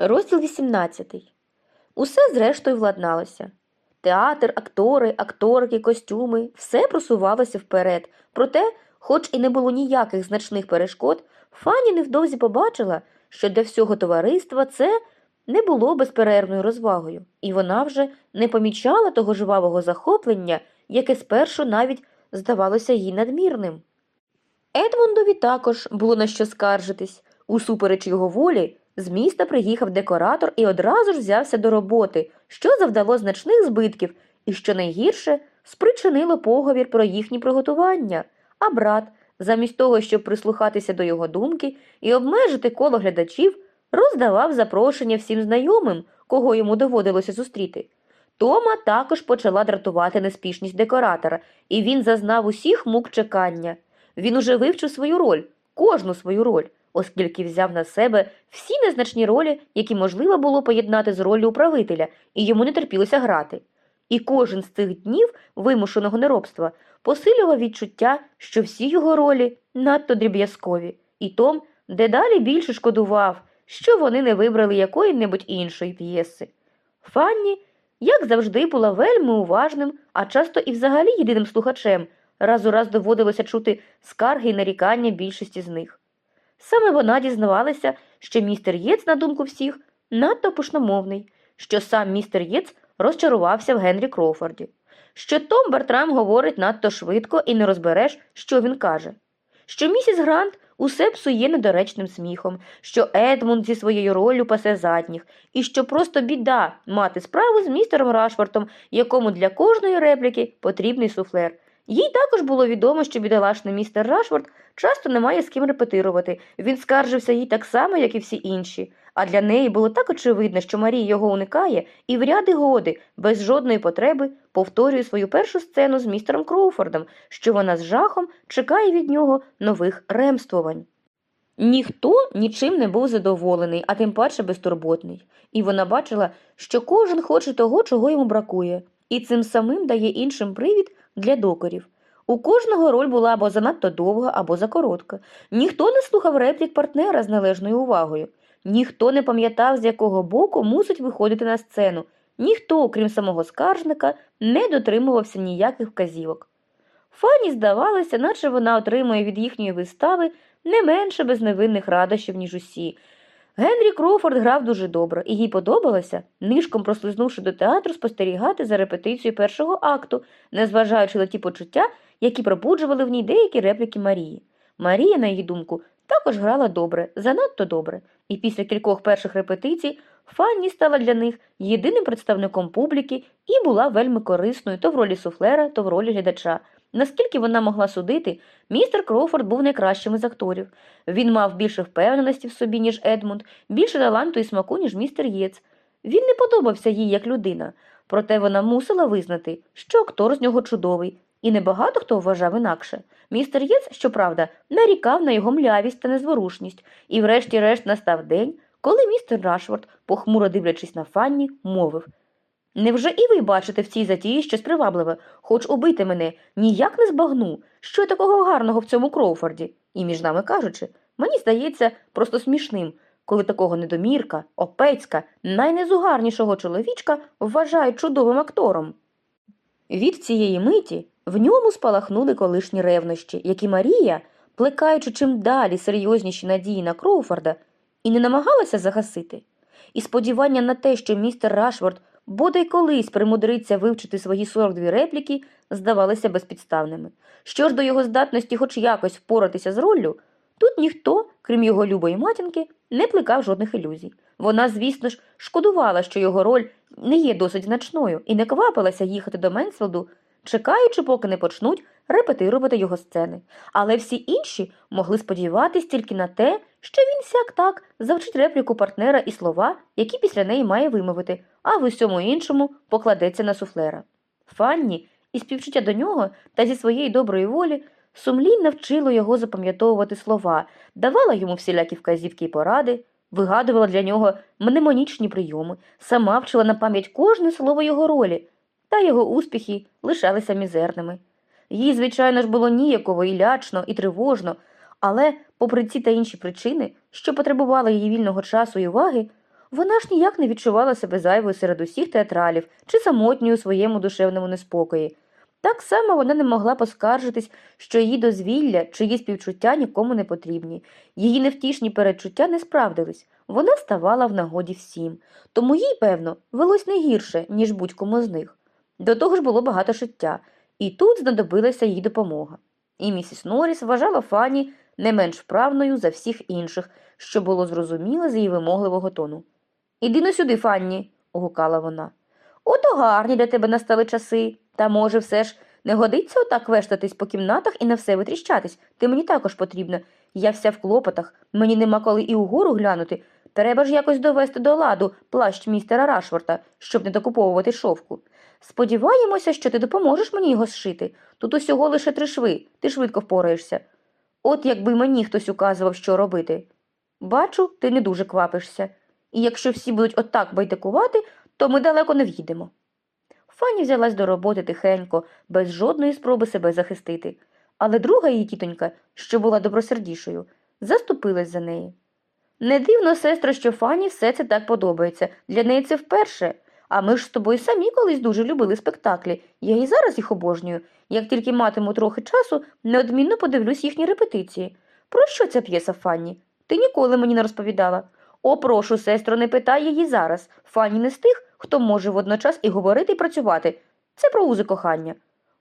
Розділ 18. Усе зрештою владналося. Театр, актори, акторки, костюми все просувалося вперед. Проте, хоч і не було ніяких значних перешкод, Фанні невдовзі побачила, що для всього товариства це не було безперервною розвагою, і вона вже не помічала того жвавого захоплення, яке спершу навіть здавалося їй надмірним. Едмундові також було на що скаржитись. Усупереч його волі, з міста приїхав декоратор і одразу ж взявся до роботи, що завдало значних збитків і, що найгірше, спричинило поговір про їхні приготування. А брат, замість того, щоб прислухатися до його думки і обмежити коло глядачів, роздавав запрошення всім знайомим, кого йому доводилося зустріти. Тома також почала дратувати неспішність декоратора, і він зазнав усіх мук чекання. Він уже вивчив свою роль, кожну свою роль, оскільки взяв на себе всі незначні ролі, які можливо було поєднати з роллю управителя, і йому не терпілося грати. І кожен з цих днів вимушеного неробства посилював відчуття, що всі його ролі надто дріб'язкові, і Том дедалі більше шкодував, що вони не вибрали якої-небудь іншої п'єси. Фанні, як завжди, була вельми уважним, а часто і взагалі єдиним слухачем. Раз у раз доводилося чути скарги й нарікання більшості з них. Саме вона дізнавалася, що містер Єц, на думку всіх, надто пушномовний, що сам містер Єц розчарувався в Генрі Кроуфорді, що Том Бертрам говорить надто швидко і не розбереш, що він каже, що місіс Грант усе псує недоречним сміхом, що Едмунд зі своєю роллю пасе задніх, і що просто біда мати справу з містером Рашфортом, якому для кожної репліки потрібний суфлер. Їй також було відомо, що бідолашний містер Рашфорд часто не має з ким репетирувати. Він скаржився їй так само, як і всі інші. А для неї було так очевидно, що Марія його уникає, і в ряди годи, без жодної потреби, повторює свою першу сцену з містером Кроуфордом, що вона з жахом чекає від нього нових ремствувань. Ніхто нічим не був задоволений, а тим паче безтурботний, і вона бачила, що кожен хоче того, чого йому бракує, і цим самим дає іншим привід для докорів. У кожного роль була або занадто довга, або закоротка. Ніхто не слухав реплік партнера з належною увагою. Ніхто не пам'ятав, з якого боку мусить виходити на сцену. Ніхто, окрім самого скаржника, не дотримувався ніяких вказівок. Фані здавалося, наче вона отримує від їхньої вистави не менше безневинних радощів, ніж усі. Генрі Кроуфорд грав дуже добре, і їй подобалося, нишком прослизнувши до театру, спостерігати за репетицією першого акту, незважаючи на ті почуття, які пробуджували в ній деякі репліки Марії. Марія, на її думку, також грала добре, занадто добре, і після кількох перших репетицій Фанні стала для них єдиним представником публіки і була вельми корисною то в ролі суфлера, то в ролі глядача. Наскільки вона могла судити, містер Кроуфорд був найкращим із акторів. Він мав більше впевненості в собі, ніж Едмунд, більше таланту і смаку, ніж містер Єц. Він не подобався їй як людина, проте вона мусила визнати, що актор з нього чудовий, і небагато хто вважав інакше. Містер Єц, щоправда, нарікав на його млявість та незворушність, і врешті-решт настав день, коли містер Рашфорд, похмуро дивлячись на Фанні, мовив Невже і ви бачите в цій затії щось привабливе, хоч убити мене, ніяк не збагну, що такого гарного в цьому Кроуфорді? І, між нами кажучи, мені здається просто смішним, коли такого недомірка, опецька, найнезугарнішого чоловічка вважають чудовим актором. Від цієї миті в ньому спалахнули колишні ревнощі, які Марія, плекаючи чим далі серйозніші надії на Кроуфорда, і не намагалася загасити. І сподівання на те, що містер Рашфорд бодай колись примудриться вивчити свої 42 репліки, здавалися безпідставними. Що ж до його здатності хоч якось впоратися з роллю, тут ніхто, крім його любої матінки, не плекав жодних ілюзій. Вона, звісно ж, шкодувала, що його роль не є досить значною, і не квапилася їхати до Менсфілду, чекаючи, поки не почнуть репетирувати його сцени. Але всі інші могли сподіватись тільки на те, що він сяк так завчить репліку партнера і слова, які після неї має вимовити, а в усьому іншому покладеться на суфлера. Фанні, із співчуття до нього та зі своєї доброї волі, сумлінно вчило його запам'ятовувати слова, давала йому всілякі вказівки і поради, вигадувала для нього мнемонічні прийоми, сама вчила на пам'ять кожне слово його ролі, та його успіхи лишалися мізерними. Їй, звичайно ж, було ніяково і лячно, і тривожно, але, попри ці та інші причини, що потребували її вільного часу і уваги, Вона ж ніяк не відчувала себе зайвою серед усіх театралів чи самотньою у своєму душевному неспокої. Так само вона не могла поскаржитись, що її дозвілля чи її співчуття нікому не потрібні. Її невтішні передчуття не справдились. Вона ставала в нагоді всім. Тому їй, певно, велось не гірше, ніж будь-кому з них. До того ж було багато життя, і тут знадобилася їй допомога. І місіс Норріс вважала Фанні не менш вправною за всіх інших, що було зрозуміло з її вимогливого тону. Іди но сюди, Фанні, гукала вона. Ото гарні для тебе настали часи. Та, може, все ж не годиться отак вештатись по кімнатах і на все витріщатись. Ти мені також потрібна. Я вся в клопотах, мені нема коли і угору глянути. Треба ж якось довести до ладу плащ містера Рашфорта, щоб не докуповувати шовку. Сподіваємося, що ти допоможеш мені його зшити. Тут усього лише три шви, ти швидко впораєшся. От якби мені хтось указував, що робити. Бачу, ти не дуже квапишся. І якщо всі будуть отак байдикувати, то ми далеко не в'їдемо. Фанні взялась до роботи тихенько, без жодної спроби себе захистити. Але друга її тітонька, що була добросердішою, заступилась за неї. Не дивно, сестро, що Фанні все це так подобається. Для неї це вперше. А ми ж з тобою самі колись дуже любили спектаклі. Я і зараз їх обожнюю. Як тільки матиму трохи часу, неодмінно подивлюсь їхні репетиції. Про що ця п'єса, Фанні? Ти ніколи мені не розповідала. О, прошу, сестро, не питай її зараз. Фанні не з тих, хто може водночас і говорити, і працювати. Це про узи кохання.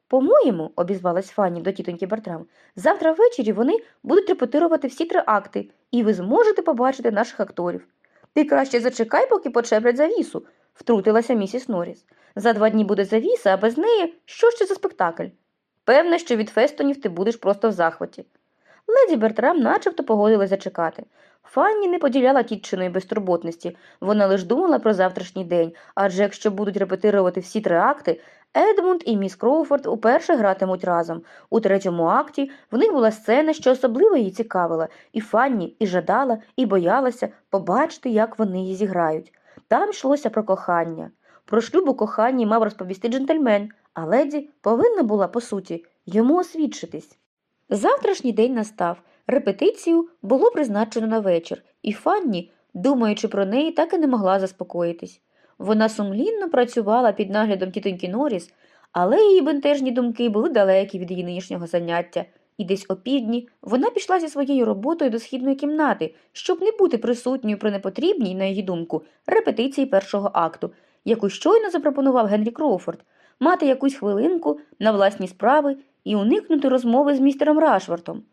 По-моєму, обізвалась Фанні до тітоньки Бертрам, завтра ввечері вони будуть репетирувати всі три акти, і ви зможете побачити наших акторів. Ти краще зачекай, поки почеплять завісу, втрутилася місіс Норріс. За два дні буде завіса, а без неї що ще за спектакль? Певне, що від фестонів ти будеш просто в захваті. Леді Бертрам начебто погодилась зачекати. Фанні не поділяла тітчиної безтурботності, вона лиш думала про завтрашній день, адже якщо будуть репетирувати всі три акти, Едмунд і міс Кроуфорд уперше гратимуть разом. У третьому акті в них була сцена, що особливо її цікавила, і Фанні і жадала, і боялася побачити, як вони її зіграють. Там йшлося про кохання. Про шлюб у коханні мав розповісти джентльмен, а леді повинна була, по суті, йому освідчитись. Завтрашній день настав. Репетицію було призначено на вечір, і Фанні, думаючи про неї, так і не могла заспокоїтись. Вона сумлінно працювала під наглядом тітоньки Норріс, але її бентежні думки були далекі від її нинішнього заняття, і десь опівдні вона пішла зі своєю роботою до східної кімнати, щоб не бути присутньою при непотрібній, на її думку, репетиції першого акту, яку щойно запропонував Генрі Кроуфорд, мати якусь хвилинку на власні справи і уникнути розмови з містером Рашвартом.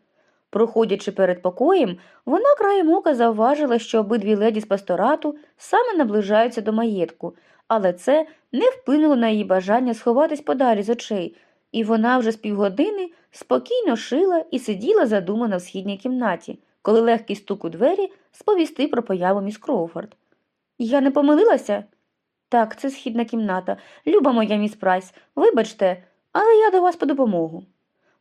Проходячи перед покоєм, вона краєм ока завважила, що обидві леді з пасторату саме наближаються до маєтку, але це не вплинуло на її бажання сховатись подалі з очей, і вона вже з півгодини спокійно шила і сиділа задумана в східній кімнаті, коли легкий стук у двері сповістив про появу міс Кроуфорд. Я не помилилася? Так, це східна кімната. Люба моя міс Прайс, вибачте, але я до вас по допомогу.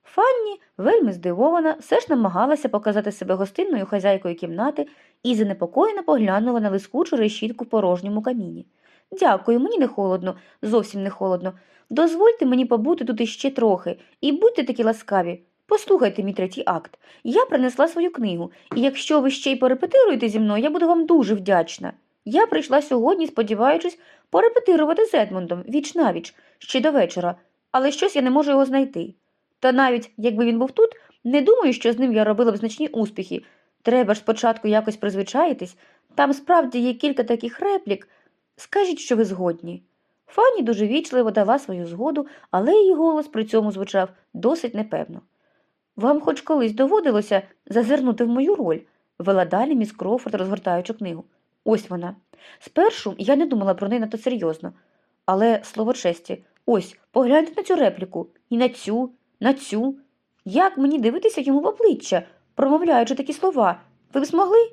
Фанні, вельми здивована, все ж намагалася показати себе гостинною хазяйкою кімнати і занепокоєно поглянула на лискучу решітку в порожньому каміні. Дякую, мені не холодно, зовсім не холодно. Дозвольте мені побути тут іще трохи, і будьте такі ласкаві. Послухайте мій третій акт. Я принесла свою книгу, і якщо ви ще й порепетируєте зі мною, я буду вам дуже вдячна. Я прийшла сьогодні, сподіваючись, порепетирувати з Едмундом віч навіч, ще до вечора, але щось я не можу його знайти. Та навіть якби він був тут, не думаю, що з ним я робила б значні успіхи. Треба ж спочатку якось призвичаїтись. Там справді є кілька таких реплік. Скажіть, що ви згодні. Фанні дуже вічливо дала свою згоду, але її голос при цьому звучав досить непевно. Вам хоч колись доводилося зазирнути в мою роль, вела далі міс Кроуфорд, розгортаючи книгу. Ось вона. Спершу я не думала про неї надто серйозно. Але, слово честі, ось, погляньте на цю репліку, і на цю, на цю. Як мені дивитися йому в обличчя, промовляючи такі слова? Ви б змогли?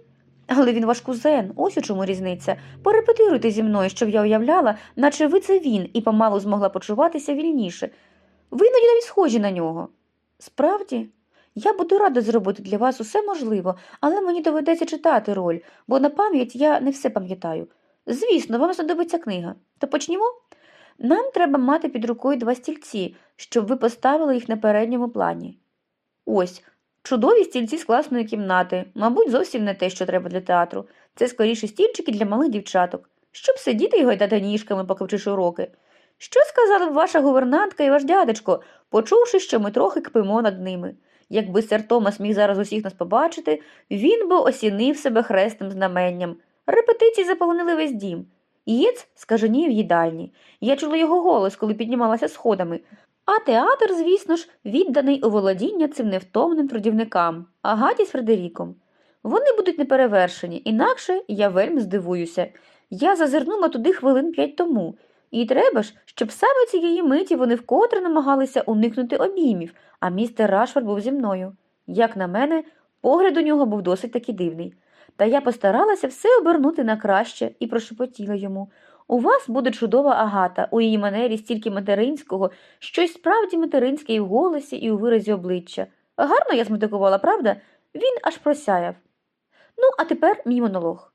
Але він ваш кузен, ось у чому різниця. Порепетируйте зі мною, щоб я уявляла, наче ви це він, і помалу змогла почуватися вільніше. Ви іноді навіть схожі на нього. Справді, я буду рада зробити для вас усе можливо, але мені доведеться читати роль, бо на пам'ять я не все пам'ятаю. Звісно, вам знадобиться книга. То почнімо? Нам треба мати під рукою два стільці, щоб ви поставили їх на передньому плані. Ось, чудові стільці з класної кімнати, мабуть, зовсім не те, що треба для театру. Це скоріше стільчики для малих дівчаток, щоб сидіти і гойдати ніжками, поки вчиш уроки. Що сказала б ваша гувернантка і ваш дядечко, почувши, що ми трохи кпимо над ними? Якби сер Томас міг зараз усіх нас побачити, він би осінив себе хресним знаменням. Репетиції заполонили весь дім. Єц скаженів в їдальні. Я чула його голос, коли піднімалася сходами. А театр, звісно ж, відданий у володіння цим невтомним трудівникам, Агаті з Фредеріком. Вони будуть неперевершені, інакше я вельми здивуюся. Я зазирнула туди хвилин п'ять тому, і треба ж, щоб саме цієї миті вони вкотре намагалися уникнути обіймів, а містер Рашфорд був зі мною. Як на мене, погляд у нього був досить таки дивний. Та я постаралася все обернути на краще і прошепотіла йому. У вас буде чудова агата, у її манері стільки материнського, щось справді материнське і в голосі, і у виразі обличчя. Гарно я зметикувала, правда? Він аж просяяв. Ну, а тепер мій монолог.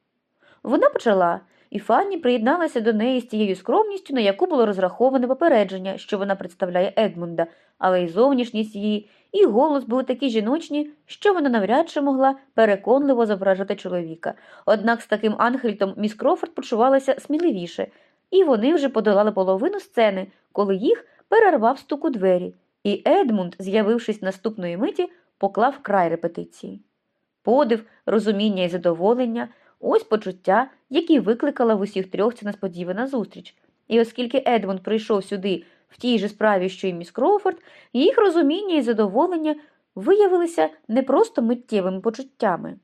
Вона почала, і Фанні приєдналася до неї з тією скромністю, на яку було розраховане попередження, що вона представляє Едмунда, але й зовнішність її, і голос були такі жіночні, що вона навряд чи могла переконливо зображати чоловіка. Однак з таким ангельтом міс Крофорд почувалася сміливіше, і вони вже подолали половину сцени, коли їх перервав стук у двері, і Едмунд, з'явившись наступної миті, поклав край репетиції. Подив, розуміння і задоволення ось почуття, які викликала в усіх трьох ця несподівана зустріч. І оскільки Едмунд прийшов сюди в тій же справі, що й міс Кроуфорд, їх розуміння і задоволення виявилися не просто миттєвими почуттями.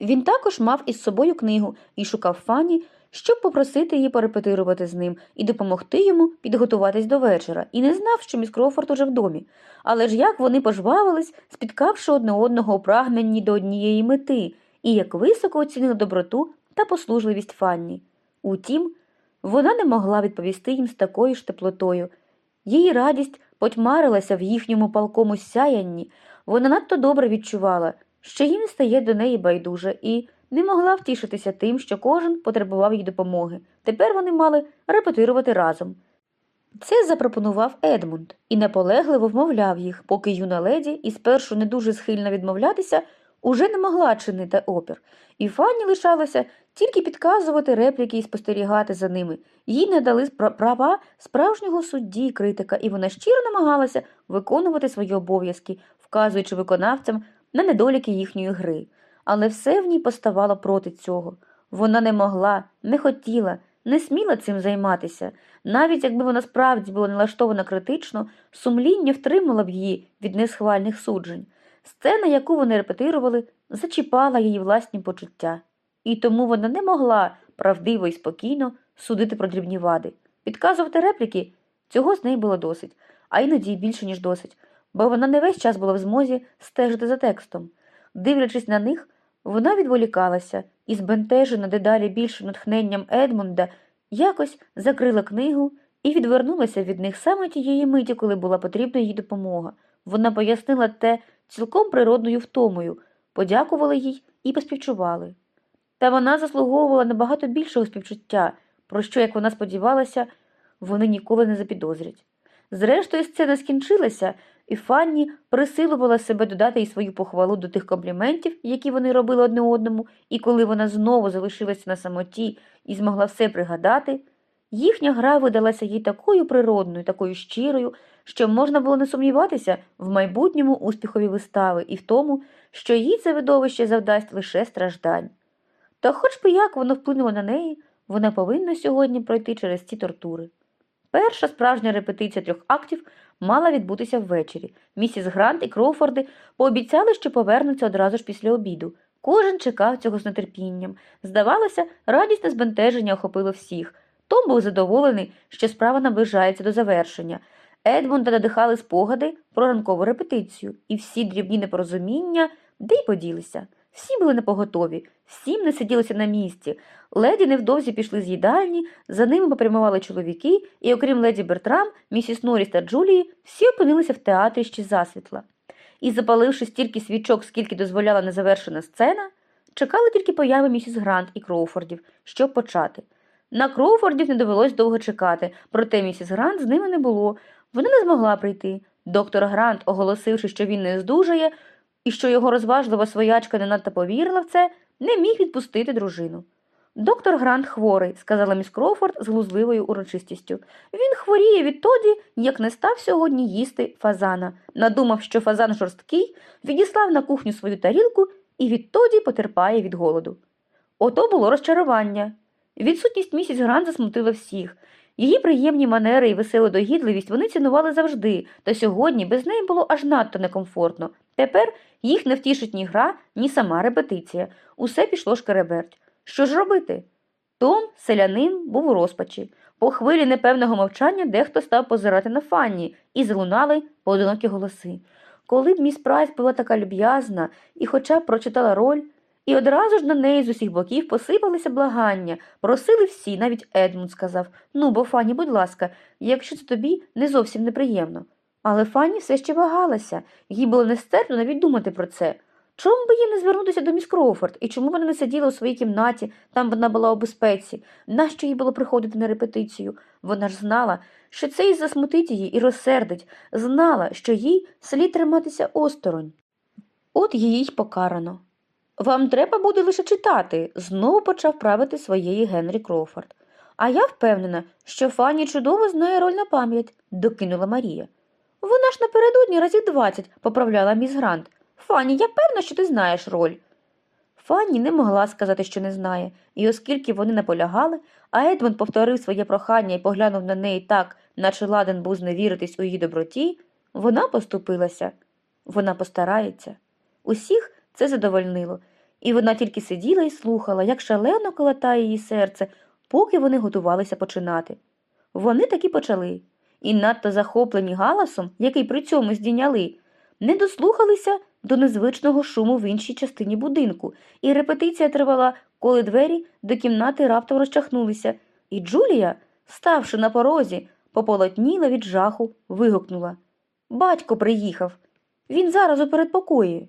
Він також мав із собою книгу і шукав Фанні, щоб попросити її порепетирувати з ним і допомогти йому підготуватись до вечора, і не знав, що міс Кроуфорд уже в домі. Але ж як вони пожвавились, спіткавши одне одного у прагненні до однієї мети, і як високо оцінили доброту та послужливість Фанні. Утім, вона не могла відповісти їм з такою ж теплотою. Її радість потьмарилася в їхньому палкому сяянні, вона надто добре відчувала, що їм стає до неї байдуже, і не могла втішитися тим, що кожен потребував їй допомоги. Тепер вони мали репетирувати разом. Це запропонував Едмунд і наполегливо вмовляв їх, поки юна леді, і спершу не дуже схильна відмовлятися, уже не могла чинити опір, і Фанні лишалося тільки підказувати репліки і спостерігати за ними. Їй не дали права справжнього судді і критика, і вона щиро намагалася виконувати свої обов'язки, вказуючи виконавцям на недоліки їхньої гри. Але все в ній поставало проти цього. Вона не могла, не хотіла, не сміла цим займатися. Навіть якби вона справді була налаштована критично, сумління втримало б її від несхвальних суджень. Сцена, яку вони репетирували, зачіпала її власні почуття, і тому вона не могла правдиво і спокійно судити про дрібні вади. Підказувати репліки цього з неї було досить, а іноді більше, ніж досить, бо вона не весь час була в змозі стежити за текстом. Дивлячись на них, вона відволікалася і, збентежена дедалі більшим натхненням Едмунда, якось закрила книгу і відвернулася від них саме тієї миті, коли була потрібна їй допомога. Вона пояснила те цілком природною втомою, подякували їй і поспівчували. Та вона заслуговувала набагато більшого співчуття, про що, як вона сподівалася, вони ніколи не запідозрять. Зрештою, сцена скінчилася, і Фанні присилувала себе додати й свою похвалу до тих компліментів, які вони робили одне одному, і коли вона знову залишилася на самоті і змогла все пригадати, їхня гра видалася їй такою природною, такою щирою, що можна було не сумніватися в майбутньому успіхові вистави і в тому, що їй це видовище завдасть лише страждань. Та хоч би як воно вплинуло на неї, вона повинна сьогодні пройти через ці тортури. Перша справжня репетиція трьох актів мала відбутися ввечері. Місіс Грант і Кроуфорди пообіцяли, що повернуться одразу ж після обіду. Кожен чекав цього з нетерпінням. Здавалося, радісне збентеження охопило всіх. Том був задоволений, що справа наближається до завершення. Едмунда надихали спогади про ранкову репетицію, і всі дрібні непорозуміння де й поділися. Всі були непоготові, всім не сиділося на місці. Леді невдовзі пішли з їдальні, за ними попрямували чоловіки, і, окрім леді Бертрам, місіс Норріс та Джулії, всі опинилися в театрі ще засвітла. І, запаливши стільки свічок, скільки дозволяла незавершена сцена, чекали тільки появи місіс Грант і Кроуфордів, щоб почати. На Кроуфордів не довелось довго чекати, проте місіс Грант з ними не було. Вона не змогла прийти. Доктор Грант, оголосивши, що він не здужає, і що його розважлива своячка не надто повірила в це, не міг відпустити дружину. Доктор Грант хворий, сказала міс Кроуфорд з глузливою урочистістю. Він хворіє відтоді, як не став сьогодні їсти фазана. Надумав, що фазан жорсткий, відіслав на кухню свою тарілку і відтоді потерпає від голоду. Ото було розчарування. Відсутність місіс Грант засмутила всіх. Її приємні манери і веселу догідливість вони цінували завжди, та сьогодні без неї було аж надто некомфортно. Тепер їх не втішить ні гра, ні сама репетиція. Усе пішло шкереберть. Що ж робити? Том, селянин, був у розпачі. По хвилі непевного мовчання дехто став позирати на Фанні, і залунали поодинокі голоси. Коли б міс Прайс була така люб'язна і хоча б прочитала роль, і одразу ж на неї з усіх боків посипалися благання, просили всі, навіть Едмунд сказав Ну, бо Фанні, будь ласка, якщо це тобі не зовсім неприємно. Але Фанні все ще вагалася, їй було нестерпно навіть думати про це. Чому би їй не звернутися до міс Кроуфорд? І чому вона не сиділа у своїй кімнаті, там вона була у безпеці? Нащо їй було приходити на репетицію? Вона ж знала, що це і засмутить її, і розсердить, знала, що їй слід триматися осторонь. От її й покарано. Вам треба буде лише читати, знову почав правити своєї Генрі Кроуфорд. А я впевнена, що Фанні чудово знає роль на пам'ять, докинула Марія. Вона ж напередодні разів двадцять, поправляла міс Грант. Фанні, я певна, що ти знаєш роль. Фанні не могла сказати, що не знає, і оскільки вони наполягали, а Едмонд повторив своє прохання і поглянув на неї так, наче ладен був зневіритись у її доброті, вона поступилася. Вона постарається. Усіх це задовольнило, і вона тільки сиділа і слухала, як шалено колотає її серце, поки вони готувалися починати. Вони таки почали, і надто захоплені галасом, який при цьому здійняли, не дослухалися до незвичного шуму в іншій частині будинку, і репетиція тривала, коли двері до кімнати раптом розчахнулися, і Джулія, ставши на порозі, пополотніла від жаху, вигукнула Батько приїхав. Він зараз у передпокої.